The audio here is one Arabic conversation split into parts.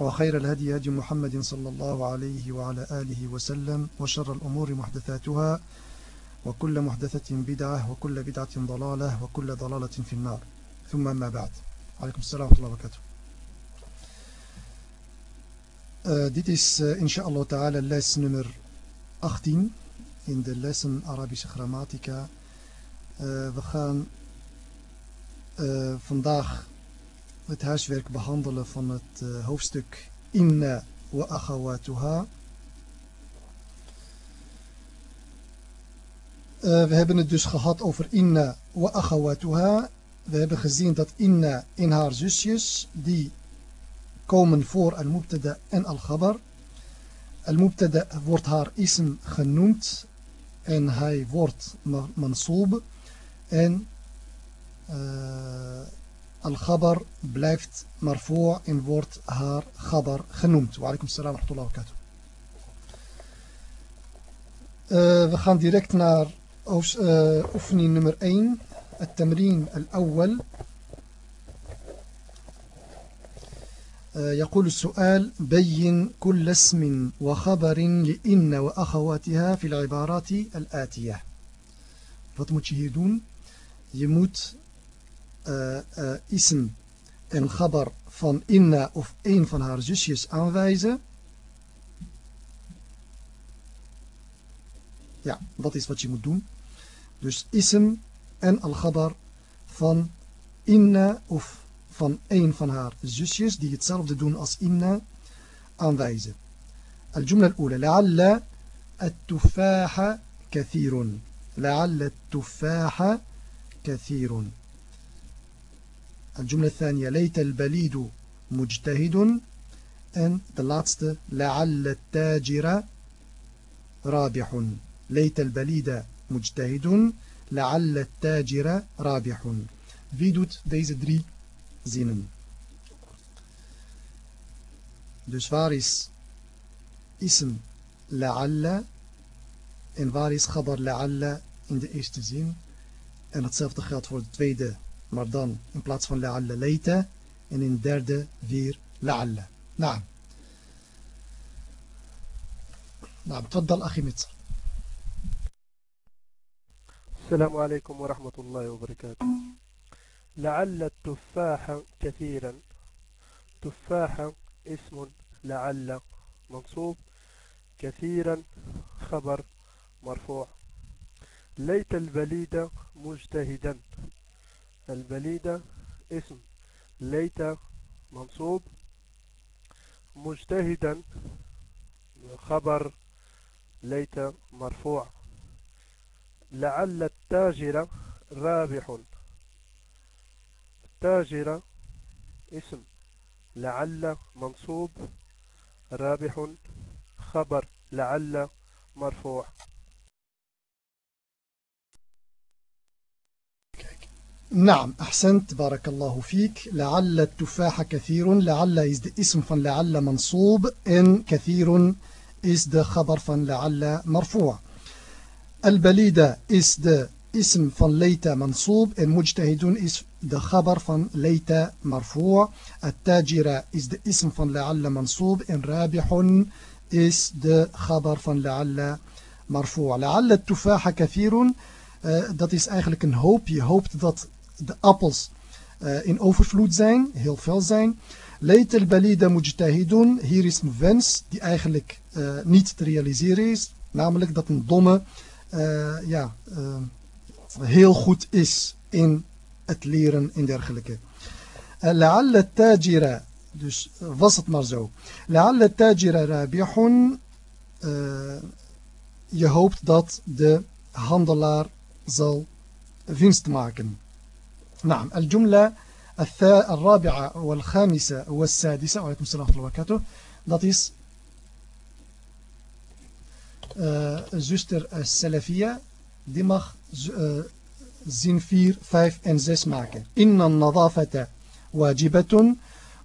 وخير الهدي هدي محمد صلى الله عليه وعلى آله وسلم وشر الأمور محدثاتها وكل محدثة بدعة وكل بدعة ضلالة وكل ضلالة في النار. ثم ما بعد. عليكم السلام ورحمة الله وبركاته. Uh, dit is uh, inshallah ta'ala les nummer 18 in de lessen Arabische grammatica. Uh, we gaan uh, vandaag het huiswerk behandelen van het uh, hoofdstuk Inna wa akhawatuha. Uh, we hebben het dus gehad over Inna wa akhawatuha. We hebben gezien dat Inna in haar zusjes, die komen voor al-mubtada en al-ghabar. Al-mubtada wordt haar ism genoemd en hij wordt mansoob. En uh, الخبر بلفت مرفوع إن وورد هار خبر خنومت وعليكم السلام ورحمة الله وبركاته. أه، وخان ديركت نار أه، أفني نمر أين. التمرين الأول. أه، يقول السؤال بين كل اسم وخبر لإن وأخواتها في العبارات الآتية. فاتموتشهدون يموت uh, uh, ism en khabar van inna of een van haar zusjes aanwijzen. Ja, dat is wat je moet doen. Dus ism en al-khabar van inna of van een van haar zusjes die hetzelfde doen als inna aanwijzen. الجملة الأولى لعل التفاح كثير لعل التفاح كثير الجملة الثانية ليت البليد مجتهد. ان لعل التاجر رابح. ليت البليد مجتهد لعل التاجر رابح. We doen deze drie zinnen dus waar is اسم لعل. en waar is خبر لعل. In de eerste zin. En hetzelfde geldt voor de maar dan in plaats van لعل ليت en in de derde weer la'alla. Nou. نعم تفضل أخي مصر السلام عليكم ورحمة الله وبركاته. لعل التفاح كثيرا. تفاح اسم لعل منصوب. كثيرا خبر مرفوع. ليت البليد مجتهدا. البليد اسم ليت منصوب مجتهدا خبر ليت مرفوع لعل التاجر رابح التاجر اسم لعل منصوب رابح خبر لعل مرفوع نعم أحسنت بارك الله فيك. لعل التفاح كثير لعل اسم فن لعل منصوب. إن كثير إسد خبر فن لعل مرفوع. البليدة إسد اسم فن ليت منصوب. إن مجتهد إسد خبر فن ليت مرفوع. التاجر إسد اسم فن لعل منصوب. إن رابح إسد خبر فن لعل مرفوع. لعل التفاح كثير. Uh, dat is eigenlijk een hoop. Je hoopt dat de appels eh, in overvloed zijn, heel veel zijn. Leit al-balida mujtahidun, hier is een wens die eigenlijk eh, niet te realiseren is. Namelijk dat een domme eh, ja, heel goed is in het leren en dergelijke. La'alla tajira, dus was het maar zo. La'alla tajira rabihun, je hoopt dat de handelaar zal winst maken. نعم الجملة الرابعة والخامسة والسادسة وعليكم السلام ورحمة الله وبركاته dat is uh, zuster Salafia, die mag uh, zin 4, 5 en 6 maken. Inna nadafata wajibatun.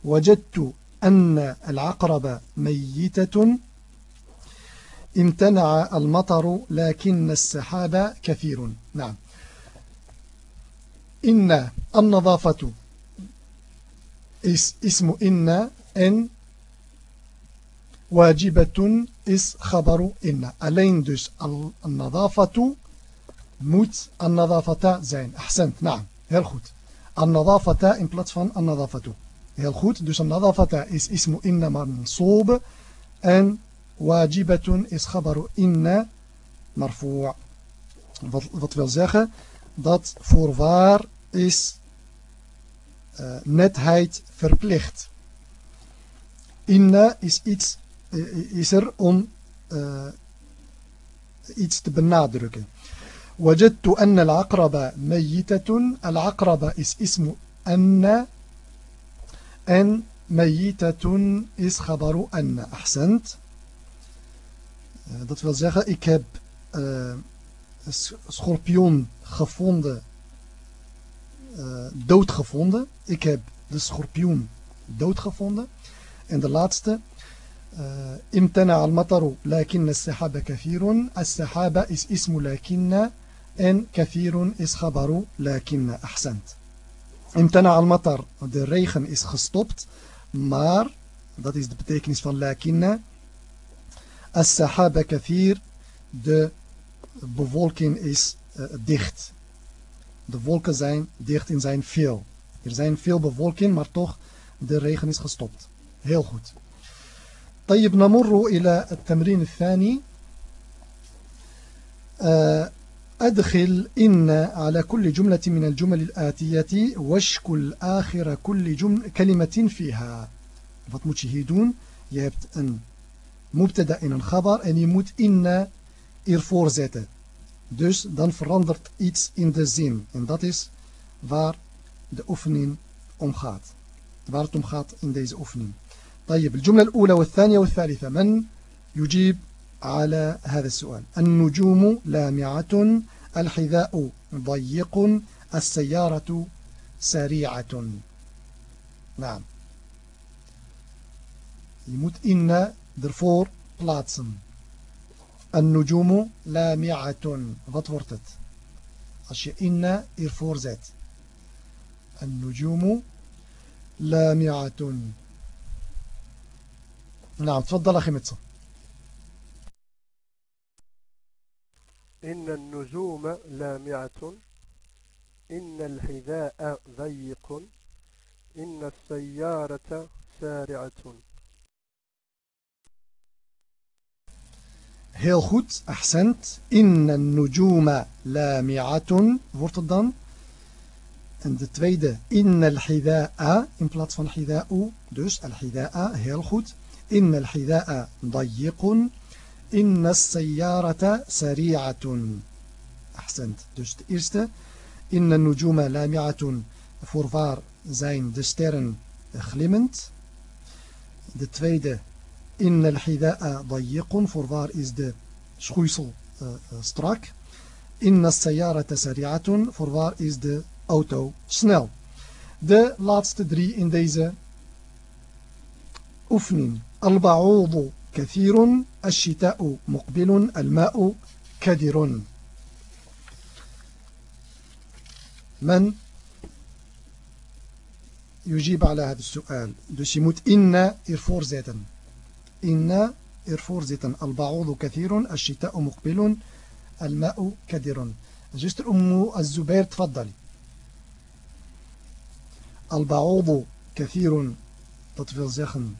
وجدت أن العقرب ميتة امتنع المطر لكن السحاب كثير نعم إن النظافة. اسم إن إن. واجبة is خبر إن. alleen dus النظافة. moet النظافة zijn أحسنت. نعم. heel goed النظافة in plaats van النظافة. heel goed dus النظافة is اسم إن منصوب. en واجبة is خبر إن. مرفوع. Wat, wat wil zeggen. Dat voorwaar is uh, netheid verplicht. Inna is iets uh, is er om uh, iets te benadrukken. وجدت أن العقرب ميتة العقرب is اسم أن en ميتة is خبر أن أحسنت uh, dat wil zeggen ik heb uh, schorpioen gevonden, uh, dood gevonden. Ik heb de schorpioen dood gevonden. En de laatste, امتنع المطر لكن السحاب كثير السحاب is اسم لكن en كثير is خبر لكن أحسنت امتنع المطر de regen is gestopt maar dat is de betekenis van لكن السحاب كثير de bewolking is uh, dicht. De wolken zijn dicht in zijn veel. Er zijn veel bewolking, maar toch de regen is gestopt. Heel goed. طيب نمر إلى التمرين الثاني أدخل إن على كل جملة من الجمل الآتية واشكل آخر كل جمل كلمة فيها wat moet je hier doen? Je hebt een mubtada in een khabar en. Dus dan verandert iets in de zin. En dat is waar de oefening om gaat. Waar het om gaat in deze oefening. طيب الجملة الأولى والثانية والثالثة من يجيب على هذا السؤال النجوم لامعة الحذاء ضيق السيارة سريعة نعم Je moet inna ervoor plaatsen. النجوم لامعة. wat wordt het als je zet النجوم لامعة. نعم تفضل أخي متصر إن النجوم لامعة. إن الحذاء ضيق. إن السيارة سارعة. Heel goed, accent. Inna nujuma lami'atun wordt het dan. En de tweede, inna al-hida'a in plaats van hida'u. Dus al-hida'a, heel goed. Inna al-hida'a dayiqun. Inna as-sayyarata sari'atun. Accent. Dus de eerste, inna nujuma lami'atun. Voorwaar zijn de sterren glimmend. De tweede, In al-hida'a dayiqun. Voorwaar is de schoeisel uh, strak. In al-sayarata sari'atun. Voorwaar is de auto snel. De laatste drie in deze oefening. Al-ba'udu kathirun. Al-shita'u muqbilun. Al-ma'u kadirun. من يجيب على هذا السؤال dus je moet inna ervoor zetten إن ervoor zitten. Al-ba'udu kathirun, al-shita'u muqbilun, al-ma'u kadirun. Zuster Ummu Az-Zubair, tfaddali. Al-ba'udu kathirun, dat wil zeggen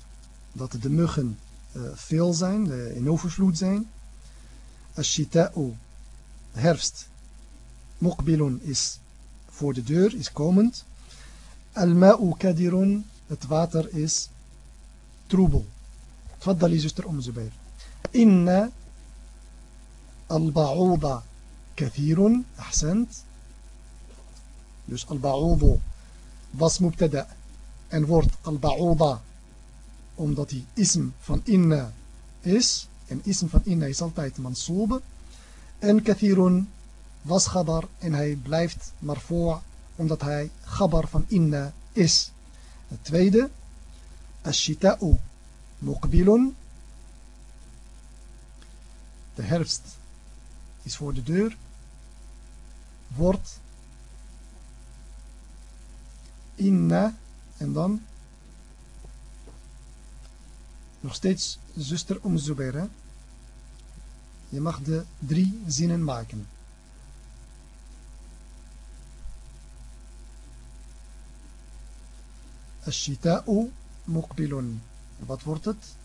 de muggen uh, veel zijn, uh, in overvloed zijn. Al-shita'u, herfst. Muqbilun is voor de deur, is komend. Al-ma'u kadirun, het water is troebel. Faddali zuster om Zubair. Inna al-ba'uda kathirun. Ahsend. Dus al-ba'udu was mubtada en wordt al-ba'uda omdat hij ism van inna is. En ism van inna is altijd mansoob. En kathirun was gabar en hij blijft marfoa omdat hij khabar van inna is. Het tweede, ashita'u muqbilun. De herfst is voor de deur. Wordt inna en dan nog steeds zuster Om Zubair. Je mag de drie zinnen maken. الشتاء مقبل wat wordt het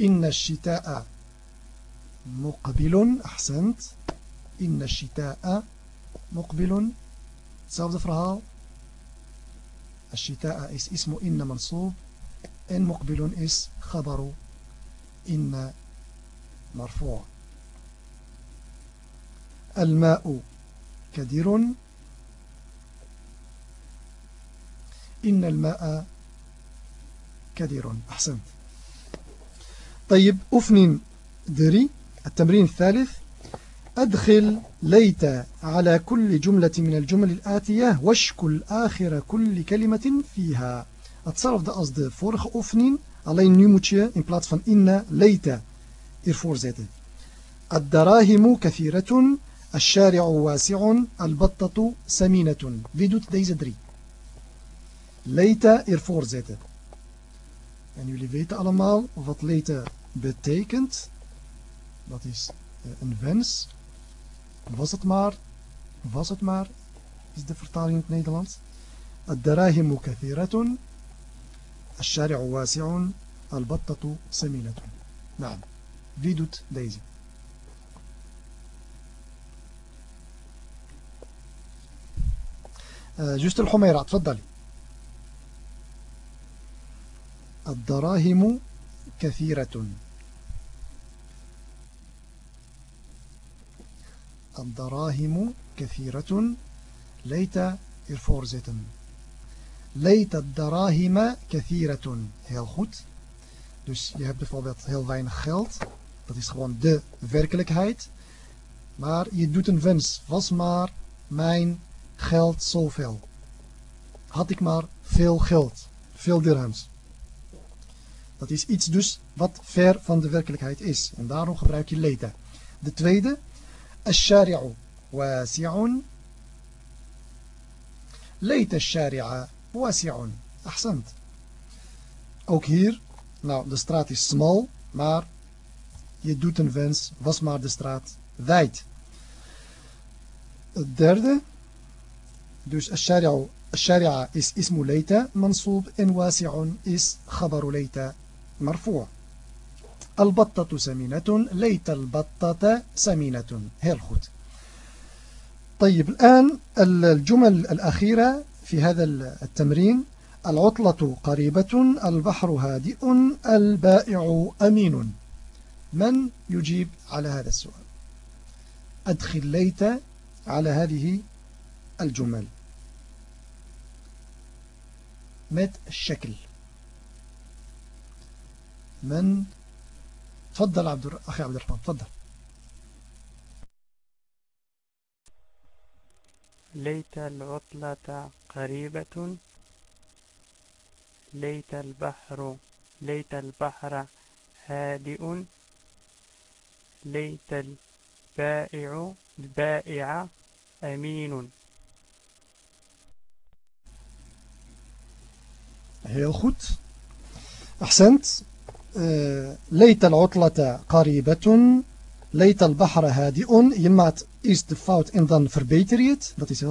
إن الشتاء مقبل أحسنت. إن الشتاء مقبل. hetzelfde verhaal الشتاء is اسم إن منصوب. إن مقبل is خبر. إن مرفوع. الماء كدير. إن الماء كدير أحسنت. طيب أفنن دري التمرين الثالث. أدخل ليت على كل جملة من الجمل الآتية واشكل آخر كل كلمة فيها. hetzelfde als de vorige oefening alleen nu moet je in plaats van inna leita الدراهم كثيرة الشارع واسع البطة سمينة. wie doet deze drie leita en jullie weten allemaal wat leita betekent dat is een wens was het maar, was het maar, is de vertaling in het Nederlands. الدراهم كثيرة الشارع واسع البطة سمينة نعم wie doet deze جست الحميرة تفضلي الدراهم كثيرة الدراهم كثيرة ليت ervoor zetten. Leed الدراهم كثيرة. Heel goed. Dus je hebt bijvoorbeeld heel weinig geld. Dat is gewoon de werkelijkheid. Maar je doet een wens. Was maar mijn geld zoveel. Had ik maar veel geld. Veel dirhams. Dat is iets dus wat ver van de werkelijkheid is. En daarom gebruik je leta. De tweede, الشارع واسع ليت الشارع واسع أحسنت ook hier nou de straat is smal maar je doet een wens was maar de straat wijd het derde dus الشارع الشارع is اسم ليت منصوب en واسع is خبر ليت مرفوع. البطة سمينة ليت البطة سمينة. goed طيب الآن الجمل الأخيرة في هذا التمرين. العطلة قريبة البحر هادئ البائع أمين. من يجيب على هذا السؤال؟ أدخل ليت على هذه الجمل. met الشكل. من تفضل عبد أخي عبد الرحمن تفضل ليت العطلة قريبة ليت البحر ليت البحر هادئ ليت البائع البائع أمين Heel goed. Accent. ليت العطلة قريبة ليت البحر هادئ. je maakt eerst de fout en dan verbeter het dat is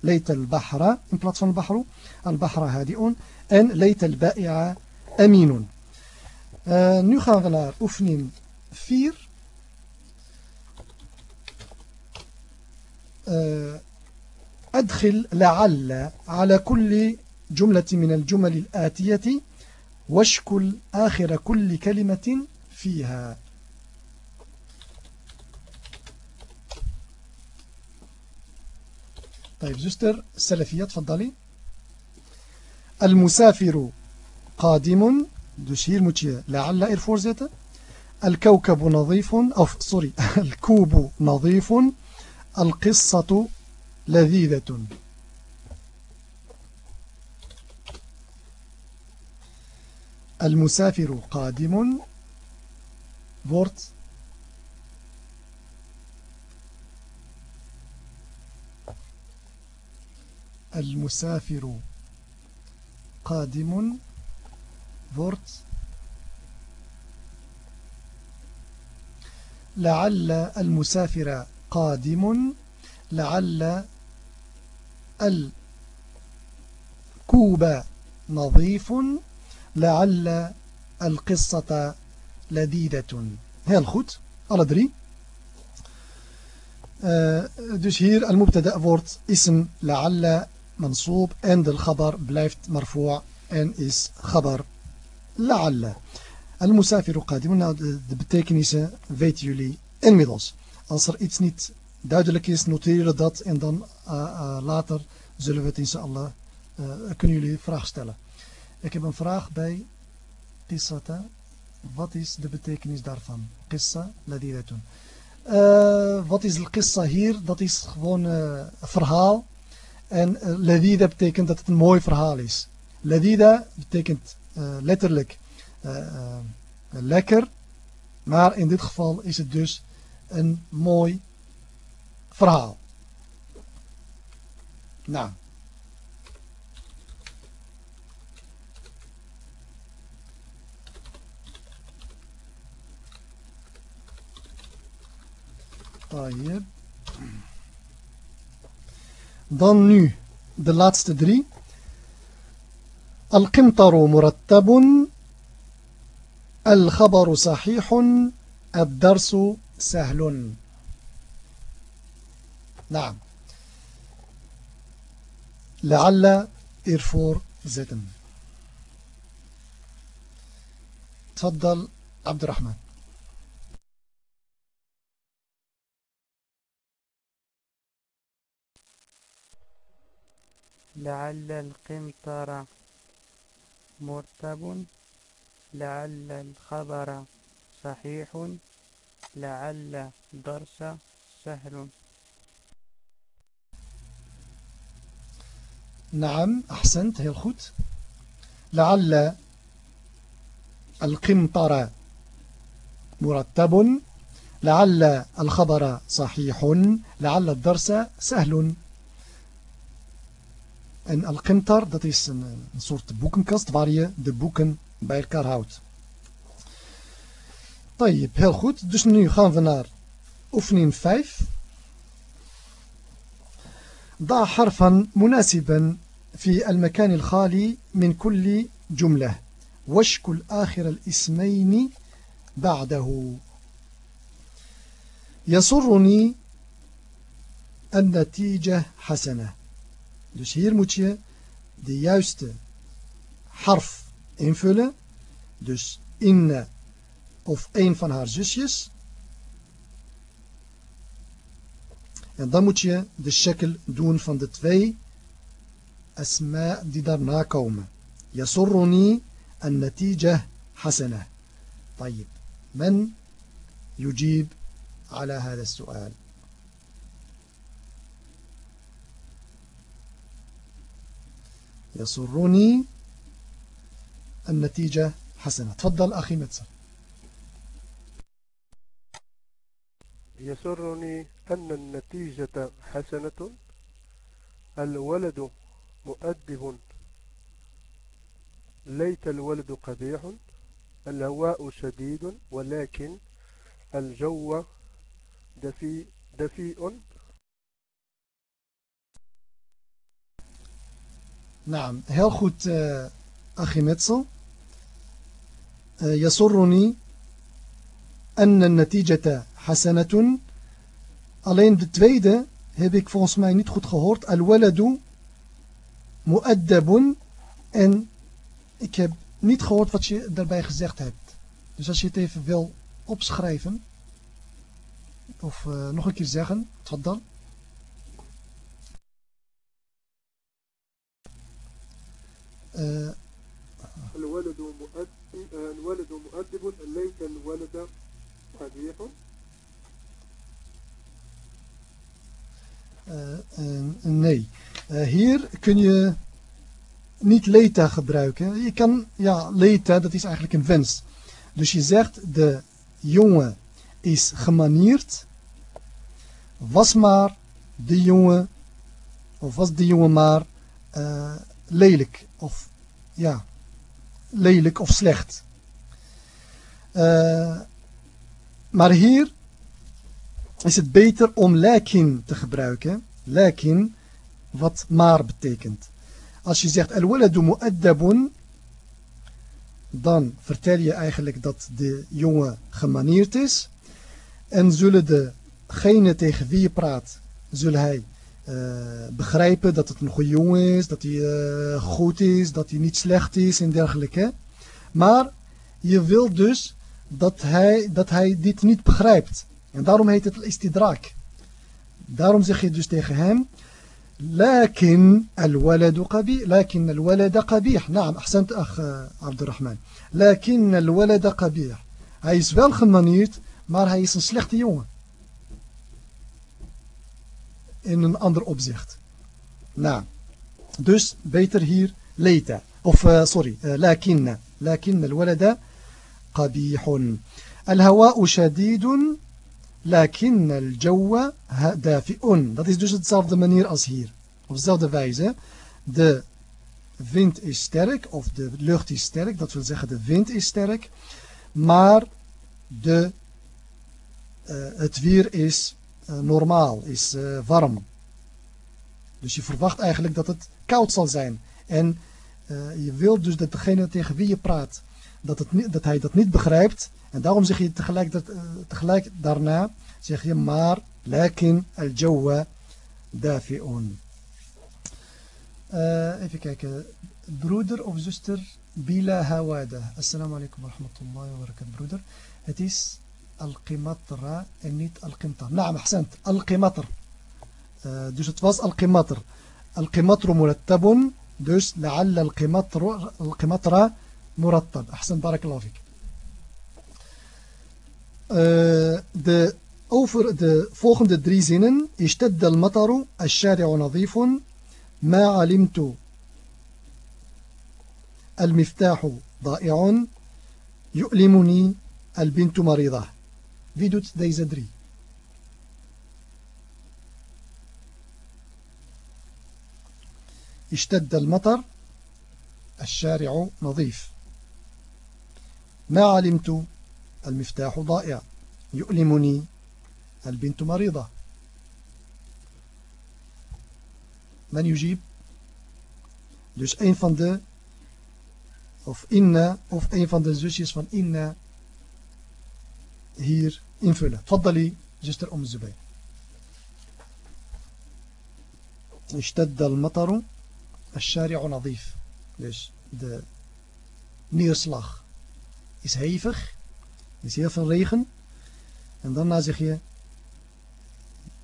ليت البحر in plaats البحر البحر هادئ. en ليت البائع أمين. nu gaan we naar oefening 4 أدخل لعل على كل جملة من الجمل الآتية. واشكل آخر كل كلمة فيها. طيب زستر السلفية تفضلي. المسافر قادم Dus hier la'alla ervoor zetten. الكوكب نظيف أو سوري الكوب نظيف. القصة لذيذة. المسافر قادم. Wordt المسافر قادم. Wordt لعل المسافر قادم. لعل الكوب نظيف. لعل القصة لذيذة. هي الخط على دري؟ آه، dus hier المبتدأ wordt اسم لعل منصوب en de الخبر blijft مرفوع en is خبر. لعل. المسافر قادم betekenis weten jullie inmiddels en als er iets niet duidelijk is, noteren dat en dan ان شاء الله zullen we het إن شاء الله uh, kunnen jullie vraag stellen. Ik heb een vraag bij قصة. Wat is de betekenis daarvan? قصة لذيذة. Uh, wat is al-qissa hier? Dat is gewoon uh, een verhaal. En uh, ladida betekent dat het een mooi verhaal is. Ladida betekent letterlijk lekker. Maar in dit geval is het dus een mooi verhaal. Nou. Dan nu de laatste drie. Al-Qimtaru murattabun الخبر صحيح الدرس سهل نعم لعل إرفور زتم تفضل عبد الرحمن لعل القنطر مرتب لعل الخبر صحيح لعل درس سهل. نعم أحسنت heel goed لعل القنطر مرتب لعل الخبر صحيح لعل الدرس سهل. En Al-Qintar, dat is een, een soort boekenkast waar je de boeken bij elkaar houdt. طيب, heel goed. Dus nu gaan we naar oefening 5. ضع حرفا مناسبا في المكان الخالي من كل جملة واشكل آخر الاسمين بعده يسرني النتيجة حسنة Dus hier moet je de juiste harf invullen. Dus inne of een van haar zusjes. En dan moet je de shekel doen van de twee asma die daarna komen. يسرني النتيجة حسنة طيب من يجيب على هذا السؤال يسرني النتيجة حسنة. تفضل أخي متسر يسرني أن النتيجة حسنة. الولد مؤدب. ليت الولد قبيح. الهواء شديد. ولكن الجو دفي دفيء. Nou, heel goed, eh, uh, Achimetsel. Uh, eh, Yasurruni anna natijata hasanatun. Alleen de tweede heb ik volgens mij niet goed gehoord. Al-waladu mu'addabun. En ik heb niet gehoord wat je daarbij gezegd hebt. Dus als je het even wil opschrijven. Of uh, nog een keer zeggen. Tot dan? الولد nee. Hier kun je niet leta gebruiken. Je kan, ja, leta, dat is eigenlijk een wens. Dus je zegt, de jongen is gemanierd. Was maar de jongen, of was de jongen maar eh, lelijk. Of, ja, lelijk of slecht. Uh, maar hier is het beter om lakin te gebruiken. Lakin, wat maar betekent. Als je zegt al-waladu mu'addabun, dan vertel je eigenlijk dat de jongen gemanierd is. En zullen degene tegen wie je praat, zullen hij begrijpen dat het een goede jongen is, dat hij uh, goed is, dat hij niet slecht is en dergelijke. Maar je wil dus dat hij, dat hij dit niet begrijpt. En daarom heet het istidrak. Daarom zeg je dus tegen hem, لكن الولد قبيح لكن الولد قبيح نعم أحسنت أخ عبد الرحمن لكن الولد قبيح hij is wel gemanierd maar hij is een slechte jongen in een ander opzicht nou dus beter hier leta of uh, sorry uh, لكن لكن الولد قبيح الهواء شديد لكن الجو دافئ dat is dus hetzelfde manier als hier op dezelfde wijze de wind is sterk of de lucht is sterk dat wil zeggen de wind is sterk maar de, uh, het weer is uh, normaal is uh, warm dus je verwacht eigenlijk dat het koud zal zijn en je wilt dus dat degene tegen wie je praat dat, het, dat hij dat niet begrijpt en daarom zeg je tegelijk, dat, tegelijk daarna zeg je maar lakin al-jawwa dafi'un. Uh, even kijken. Broeder of zuster Bila Hawada. Assalamu alaikum wa rahmatullahi wa barakatuh. Broeder. Het is القمطرة نيت القمطر نعم أحسنت. القمطر آه، دوش اتفاس القمطر القمطر مرتب. دوش لعل القمطر القمطرة مرتب. أحسن. بارك الله فيك. آه، دي أوفر دي فوخن دي دري زينن. اشتد المطر. الشارع نظيف. ما علمت المفتاح ضائع. يؤلمني البنت مريضة. Wie doet deze drie? اشتد المطر الشارع نظيف. ما علمت المفتاح ضائع. يؤلمني البنت مريضة. من يجيب؟ dus een van de of inna of een van de zusjes van inna hier invullen تفضلي zuster أم الزبير اشتد المطر الشارع نظيف dus de neerslag is hevig is heel veel regen en daarna zeg je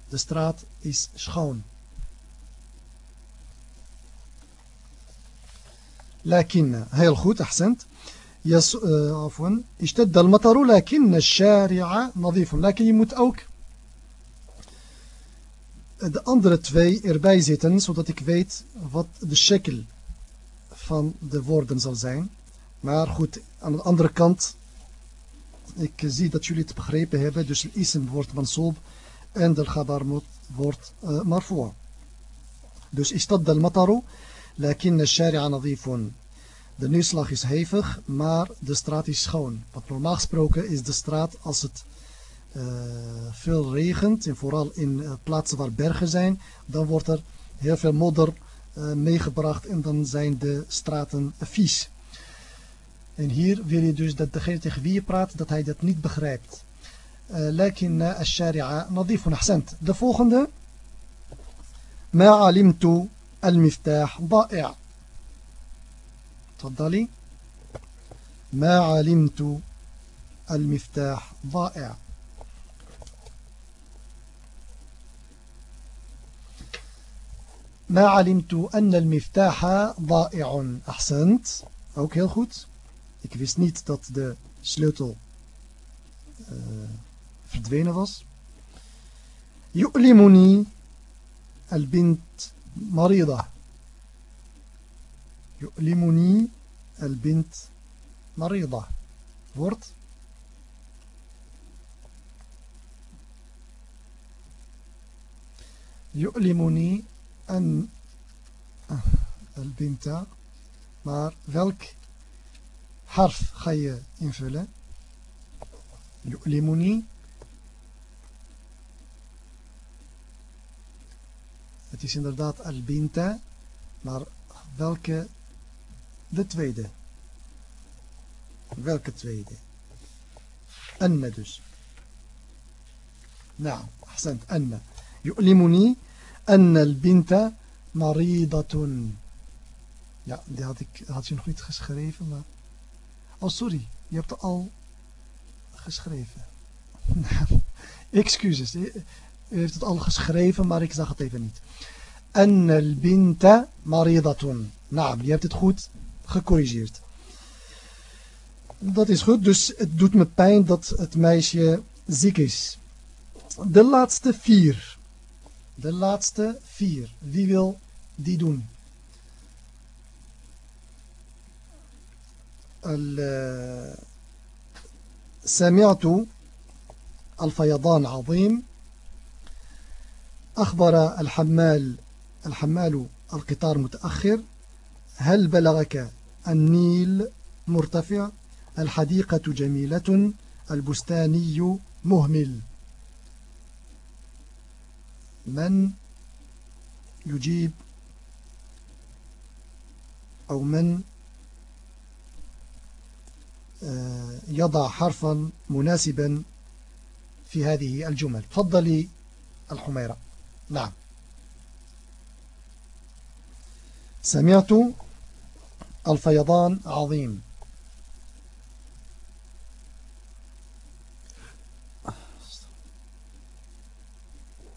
De straat is schoon. لكن heel goed أحسنت يس عفوا اشتد المطر لكن الشارع نظيف لكن je moet ook de andere twee erbij zitten zodat ik weet wat de shekel van de woorden zal zijn maar goed aan de andere kant ik zie dat jullie het begrepen hebben dus het ism wordt mansoob en de khabar wordt uh, marfu'. Dus de mataru, lakin shari'a nadifun. De neerslag is hevig, maar de straat is schoon. Want normaal gesproken is de straat als het uh, veel regent, en vooral in uh, plaatsen waar bergen zijn, dan wordt er heel veel modder uh, meegebracht en dan zijn de straten vies. En hier wil je dus dat degene tegen wie je praat, dat hij dat niet begrijpt. لكن الشارع نظيف أحسنت ده volgende ما علمت المفتاح ضائع تفضلي. ما علمت المفتاح ضائع. ما علمت أن المفتاح ضائع. أحسنت. ook heel goed ik wist niet dat de sleutel uh, verdwenen was. Yu'limuni البنت مريضة. يؤلمني البنت مريضة wordt يؤلمني أن البنت maar welk harf ga je invullen يؤلمني Het is inderdaad al-binta, maar welke De tweede. Welke tweede? Anna dus. Nou, ahsant, Anna. Yu'limuni Anna binta maridatun. Ja, die had, ik, had je nog niet geschreven, maar... Oh, sorry. Je hebt het al geschreven. Excuses. U heeft het al geschreven, maar ik zag het even niet. Anna al-binta maridatun. Nou, je hebt het goed gecorrigeerd. Dat is goed, dus het doet me pijn dat het meisje ziek is. De laatste vier. De laatste vier. Wie wil die doen? سمعت الفيضان عظيم أخبر الحمال الحمال القطار متأخر هل بلغك النيل مرتفع الحديقة جميلة البستاني مهمل. من يجيب؟ أو من آه، يضع حرفا مناسبا في هذه الجمل. تفضلي الحميرة. نعم. سمعت الفيضان عظيم.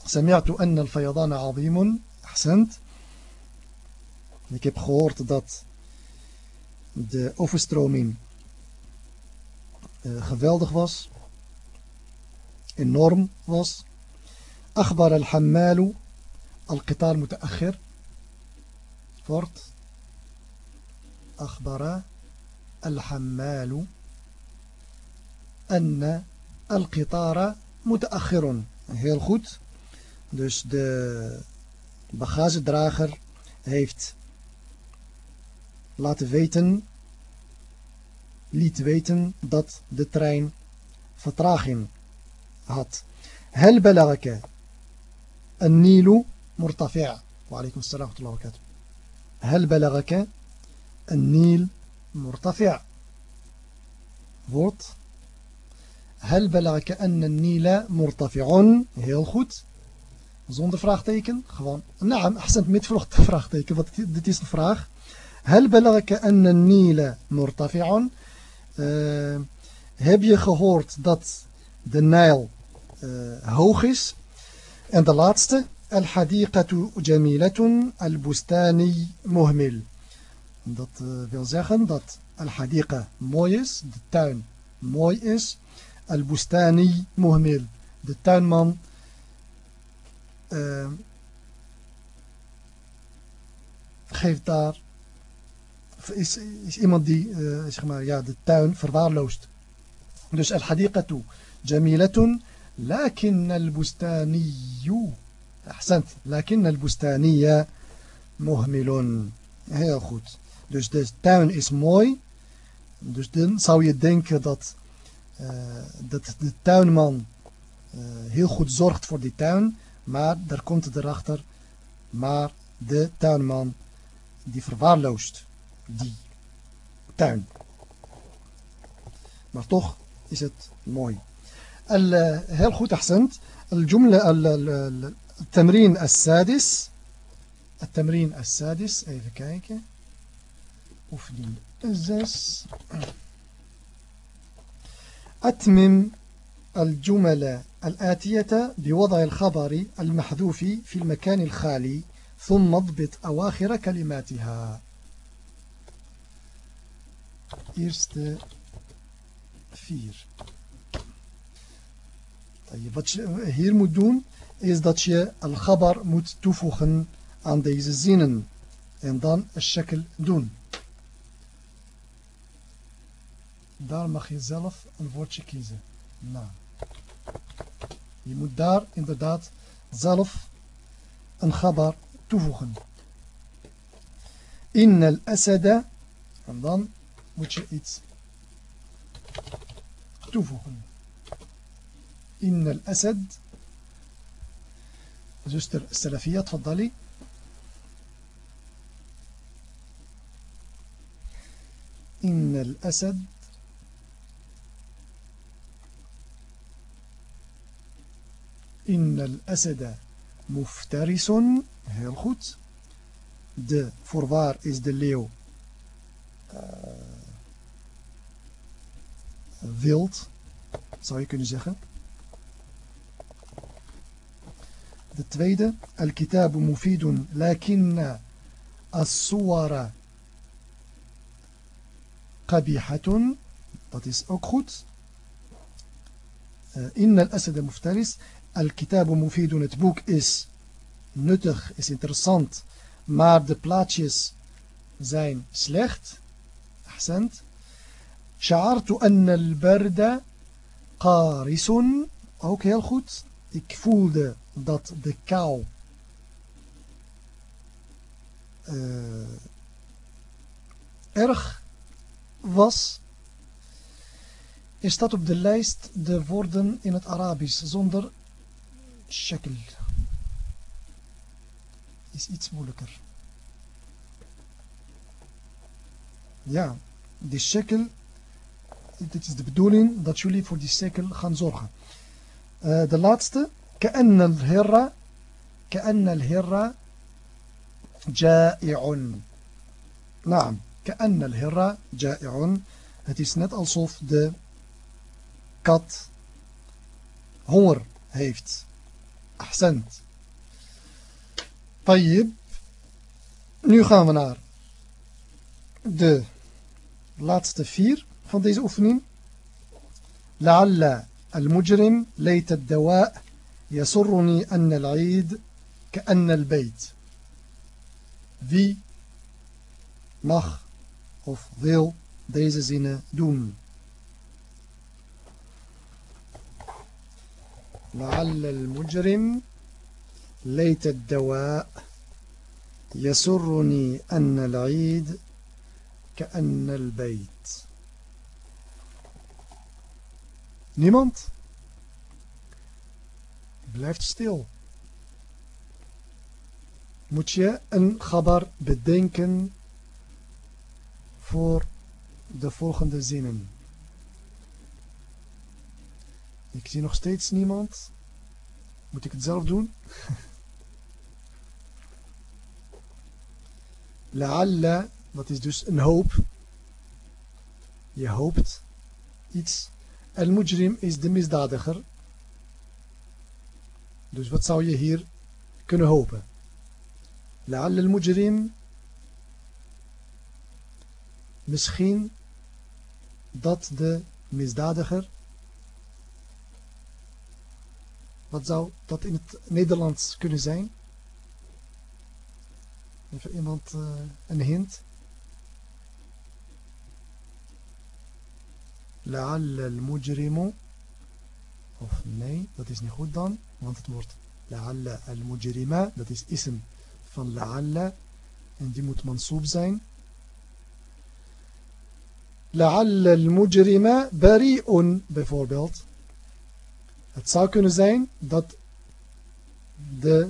سمعت أن الفيضان عظيم. أحسنت. Ik heb gehoord dat de overstroming uh, geweldig was, enorm was. أخبر الحمال القطار متأخر فورت أخبر الحمال أن القطار متأخر. Heel goed. Dus de bagagedrager heeft laten weten liet weten dat de trein vertraging had. هل بلغك النيل مرتفع وعليكم السلام ورحمة الله وبركاته هل بلغك النيل مرتفع wordt هل بلغك أن النيل مرتفع heel goed zonder vraagteken gewoon naam أحسنت met vraagteken want dit is een vraag هل بلغك أن النيل مرتفع uh, heb je gehoord dat de Nijl uh, hoog is en de laatste الحديقة جميلة البستاني مهمل dat uh, wil zeggen dat الحديقة mooi is de tuin mooi is البستاني مهمل de tuinman uh, geeft daar is, is iemand die uh, zeg maar, ja, de tuin verwaarloost. Dus al-hadiqatu jamilatun lakin al-bustaniyu Ahsant, lakin al-bustaniya muhmilun. Heel goed. Dus de tuin is mooi. Dus dan zou je denken dat, uh, dat de tuinman uh, heel goed zorgt voor die tuin. Maar daar komt het erachter. Maar de tuinman die verwaarloost die tuin. Maar toch is het mooi. heel goed, أحسنت الجملة التمرين السادس التمرين السادس even kijken أفدين أزس أتمم الجمل الآتية بوضع الخبر المحذوف في المكان الخالي ثم اضبط أواخر كلماتها. إرست فير. طيب هير مدون is dat je al khabar moet toevoegen aan deze zinnen en. Daar mag je zelf een woordje kiezen. Nou. Je moet daar inderdaad zelf een ghabar toevoegen. In al-asada. En dan moet je iets toevoegen. In al-asad. zuster Salafiyya, tfaddali. إن الأسد إن الأسد مفترس heel goed de voorwaar is de leeuw uh, wild zou je kunnen zeggen de tweede الكتاب مفيد لكن الصور قبيحة dat is ook goed إن الأسد مفترس Al-Kitabu het boek is nuttig, is interessant, maar de plaatjes zijn slecht. Ahsend. Sha'artu anna al-barda qarisun. Ook heel goed. Ik voelde dat de kou eh, erg was. Er staat op de lijst de woorden in het Arabisch zonder shakl is iets moeilijker ja die shakl dit is de bedoeling dat jullie voor die shakl gaan zorgen uh, de laatste كأن الهرة كأن الهرة جائع نعم كأن الهرة جائع Het is net alsof de kat honger heeft. Ahsend. Tayyib. Nu gaan we naar de laatste vier van deze oefening. لعل المجرم ليت الدواء يسرني أن العيد كأن البيت Wie mag of wil deze zinnen doen? لعل المجرم ليت الدواء يسرني أن العيد كأن البيت Niemand? Blijft stil. Moet je een gabar bedenken voor de volgende zinnen. Ik zie nog steeds niemand. Moet ik het zelf doen? La'alla, dat is dus een hoop. Je hoopt iets. Al-mujrim is de misdadiger. Dus wat zou je hier kunnen hopen? La'alla al-mujrim misschien dat de misdadiger wat zou dat in het Nederlands kunnen zijn? Even iemand uh, een hint. لعل المجرم of nee, dat is niet goed dan, want het wordt لعل المجرم, dat is ism van لعل en die moet mansoob zijn. لعل المجرم بريء bijvoorbeeld. Het zou kunnen zijn dat de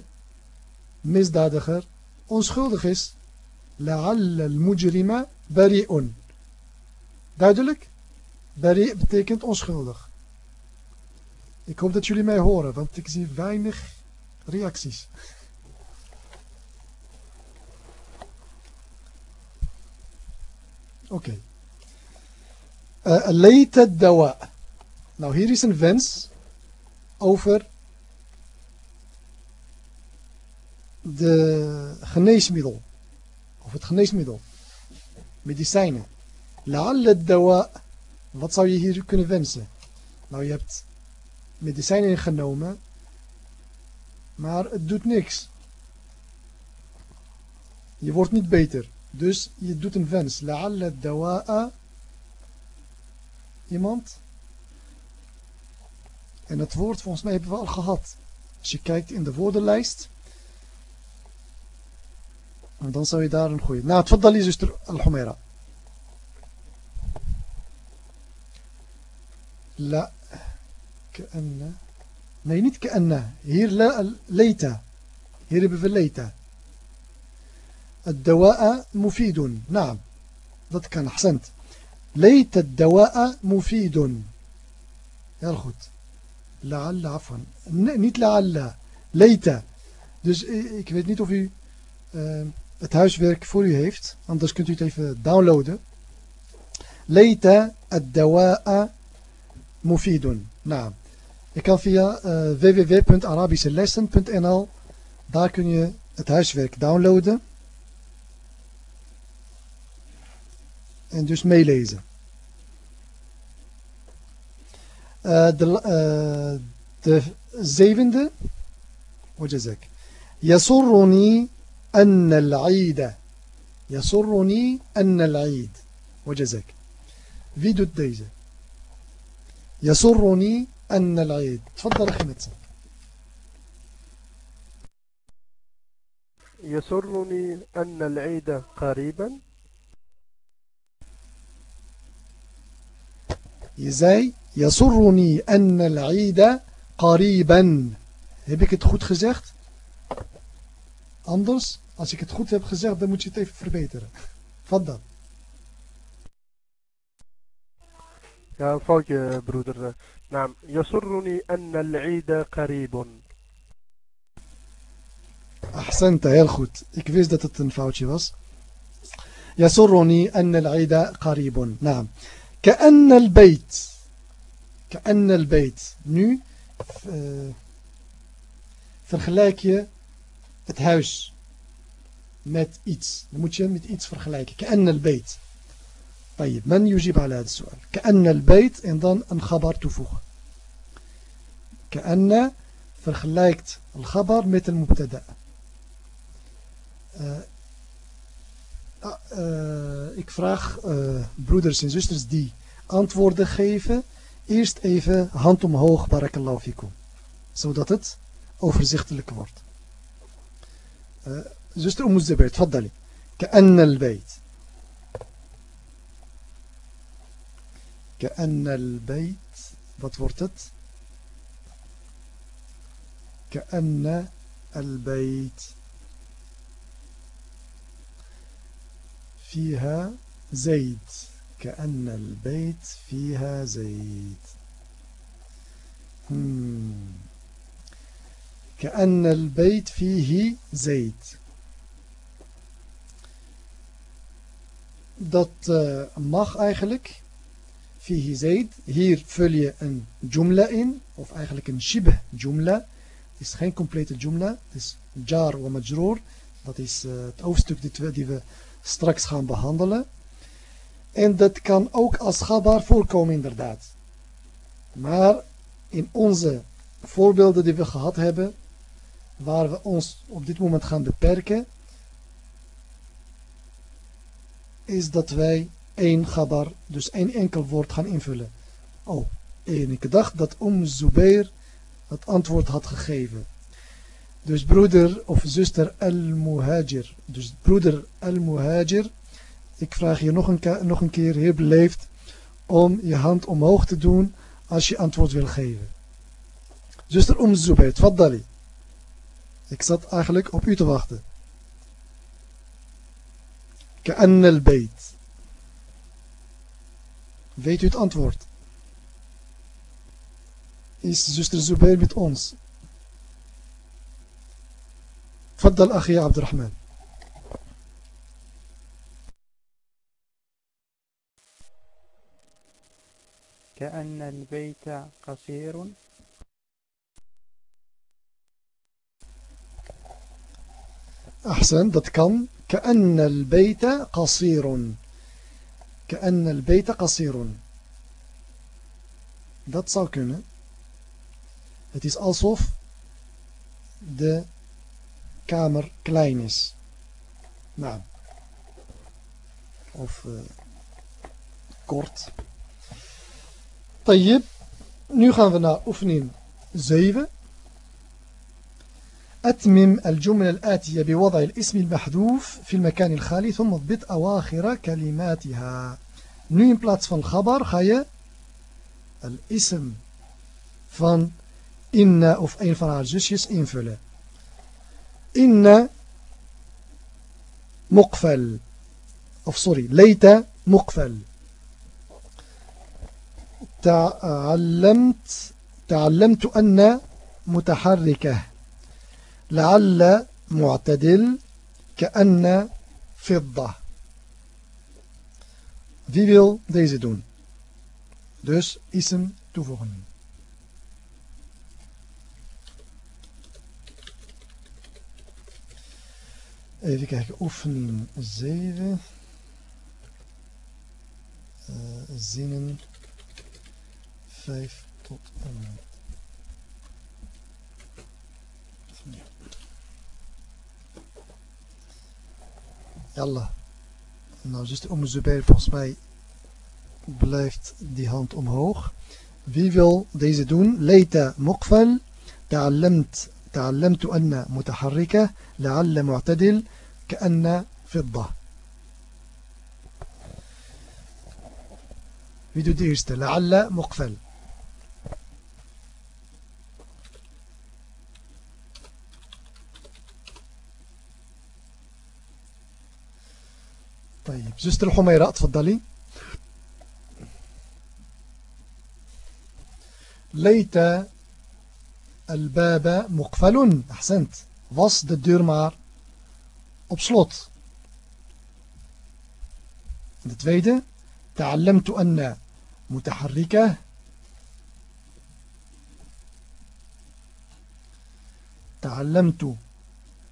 misdadiger onschuldig is. La'alla al-mujrima bari'un. Duidelijk? Bari betekent onschuldig. Ik hoop dat jullie mij horen, want ik zie weinig reacties. Oké. Eh, okay. Uh, dawa. Nou, hier is een wens over de geneesmiddel. Of het geneesmiddel. Medicijnen. La'al dawa. Wat zou je hier kunnen wensen? Nou, je hebt medicijnen ingenomen. Maar het doet niks. Je wordt niet beter. Dus je doet een wens. La'al dawa'a. Iemand En het woord volgens mij hebben we al gehad. Als je kijkt in de woordenlijst. En dan zou je daar een goede. Nou, tfaddali zuster Al-Humaira. La. Ka'anna. Nee, niet ka'anna. Hier leita. Hier hebben we leita. الدواء مفيد نعم dat kan أحسنت ليت الدواء مفيد heel goed La'alla afwan. Nee, niet la'alla. Leita. Dus ik weet niet of u ehm, het huiswerk voor u heeft. Anders kunt u het even downloaden. Leita ad-dawa'a mufidun. Nou, ik kan via eh, uh, www.arabischelessen.nl Daar kun je het huiswerk downloaden. En dus meelezen. De, de zevende, وجزاك يسرني أن العيد يسرني أن العيد وجزاك wie doet deze. يسرني أن العيد تفضل أخي متسن يسرني أن العيد قريبا Je yasurruni anna al-eida qariban. Heb ik het goed gezegd? Anders, als ik het goed heb gezegd, dan moet je het even verbeteren. Wat dan? Ja, een foutje, broeder. Naam, yasurruni anna al-eida qaribun. Ahsanta, heel goed. Ik wist dat het een foutje was. يسرني أن العيد قريب نعم كأن البيت كأن البيت nu uh, vergelijk je het huis met iets dan moet je met iets vergelijken كأن البيت طيب من يجيب على هذا السؤال كأن البيت en dan een khabar toevoegen كأن vergelijkt الخبر met المبتدا uh, uh, ik vraag uh, broeders en zusters die antwoorden geven, eerst even hand omhoog, barakallahu fikum. Zodat het overzichtelijk wordt. Uh, zuster Umm Zubair, tfaddali. كأن البيت كأن البيت wat wordt het كأن البيت فيها زيد كأن البيت فيها زيد hmm. كأن البيت فيه زيد dat uh, mag eigenlijk fihi zaid. Hier vul je een jumla in, of eigenlijk een shibh jumla. Het is geen complete jumla, het is jar wa majroor. Dat is uh, het hoofdstuk die, die we straks gaan behandelen. En dat kan ook als gabar voorkomen inderdaad. Maar in onze voorbeelden die we gehad hebben, waar we ons op dit moment gaan beperken, is dat wij één gabar, dus één enkel woord gaan invullen. Oh, en ik dacht dat Om Zubair het antwoord had gegeven. Dus broeder of zuster Al-Muhajir. Dus broeder Al-Muhajir. Ik vraag je nog een, nog een keer heel beleefd om je hand omhoog te doen als je antwoord wil geven. Zuster Om wat dali? Ik zat eigenlijk op u te wachten. Ka'an al-bayt. Weet u het antwoord? Is zuster Zubair met ons? Faddal Achia Abdurrahman. كأن البيت قصير أحسن dat كأن البيت قصير كأن البيت قصير dat zou kunnen het is alsof de kamer klein is. Nou, of uh, kort. طيب نيخان فنا اوفنين زيفة. أتمم الجملة الآتية بوضع الاسم المحذوف في المكان الخالي ثم اضبط أواخر كلماتها. nu in plaats van خبر ga je. الاسم فان إن of een van haar zusjes invullen مقفل. of sorry ليت مقفل. تعلمت تعلمت أن متحركة لعل معتدل كأن فضة Wie wil deze doen? Dus ism toevoegen. Even kijken, oefening 7. Uh, zinnen 5 tot en Yallah. Nou, zuster Om Zubair, volgens mij blijft die hand omhoog. Wie wil deze doen? Leita muqfal. تعلمت تعلمت أن متحركة لعل معتدل كأن Wie doet de eerste? لعل مقفل زوستر الحميرة تفضلي. ليت الباب مقفل. أحسنت. Was de deur maar op slot. De tweede تعلمت أن متحركة تعلمت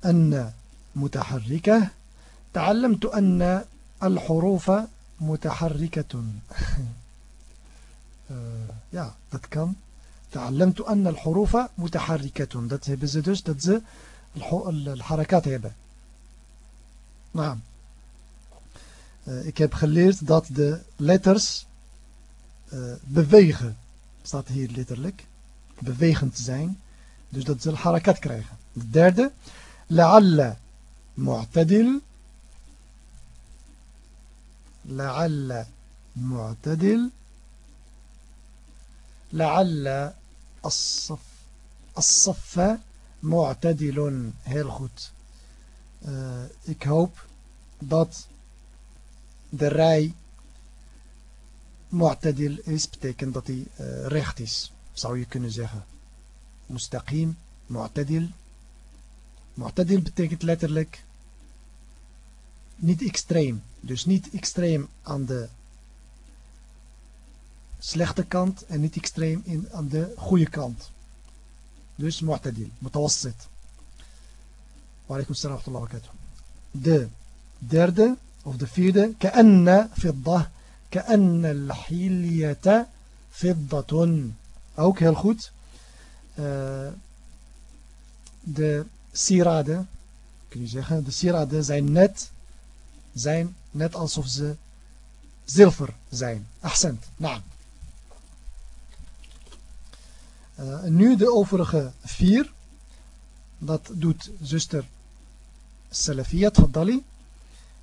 أن متحركة تعلمت أن الحروف متحركة ja, dat kan. تعلمت أن الحروف متحركة dat hebben ze dus الحركات hebben uh, ik heb geleerd dat de letters uh, bewegen staat hier letterlijk bewegend zijn dus dat ze الحركات krijgen de derde لعل معتدل لعل معتدل لعل الصف الصف معتدل heel goed uh, ik hoop dat de rij mu'tadil is betekent dat hij uh, recht is zou je kunnen zeggen mustaqim mu'tadil mu'tadil betekent letterlijk niet extreem dus niet extreem aan de slechte kant en niet extreem in, aan de goede kant. Dus mu'tadil, mutawassit. Wa alaikum salam wa barakatuh. De derde of de vierde, ka'anna fidda, ka'anna al-hilyata fiddatun. Ook heel goed. Uh, de sieraden, kun je zeggen, de sieraden zijn net, zijn net alsof ze zilver zijn. Accent. Nou. Uh, nu de overige vier. Dat doet zuster Salafiyat Faddali.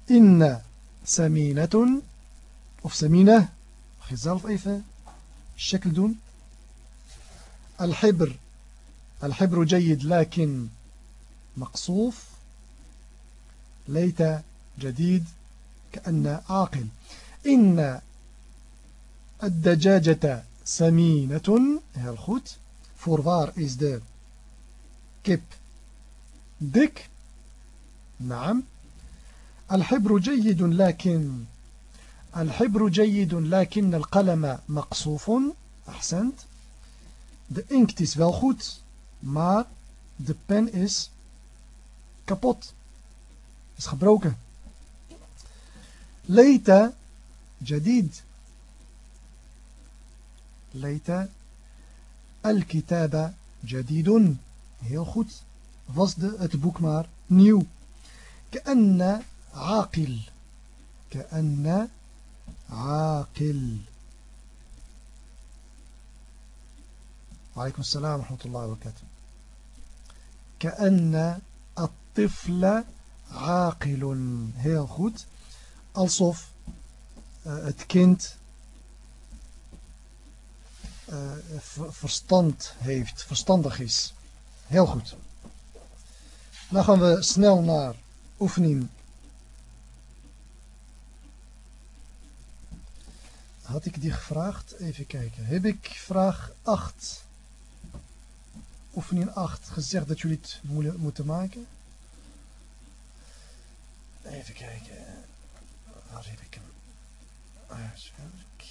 Inna saminatun. Of samina. Mag je zelf even checken doen. الحبر الحبر جيد لكن مقصوف ليت جديد كأن عاقل. إن الدجاجة سمينة heel goed. Voorwaar is de kip. dik. نعم. الحبر جيد لكن الحبر جيد لكن القلم مقصوف. أحسنت. The ink is wel goed, maar de pen is kapot. Is. ليت جديد. ليت الكتاب جديد. heel goed was de, het boek maar nieuw. كأن عاقل. كأن عاقل. وعليكم السلام ورحمة الله وبركاته. كأن الطفل عاقل. heel goed alsof uh, het kind uh, verstand heeft, verstandig is. Heel goed. Dan gaan we snel naar oefening. Had ik die gevraagd? Even kijken. Heb ik vraag 8, oefening 8, gezegd dat jullie het moeten maken? Even kijken. Waar heb ik hem? Huiswerk.